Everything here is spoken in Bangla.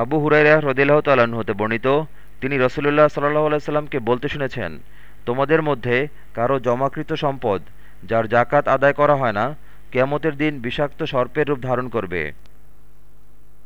আবু হুরাইরা হ্রদিল্লাহ তাল্লাহ্ন হতে বর্ণিত, তিনি রসুলুল্লাহ সাল্লাহ আলাইসাল্লামকে বলতে শুনেছেন, তোমাদের মধ্যে কারও জমাকৃত সম্পদ, যার জাকাত আদায় করা হয় না, কেয়ামতের দিন বিষাক্ত সর্পের রূপ ধারণ করবে।